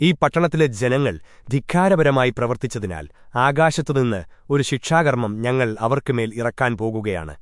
ഈ പട്ടണത്തിലെ ജനങ്ങൾ ധിക്കാരപരമായി പ്രവർത്തിച്ചതിനാൽ ആകാശത്തുനിന്ന് ഒരു ശിക്ഷാകർമ്മം ഞങ്ങൾ അവർക്കുമേൽ ഇറക്കാൻ പോകുകയാണ്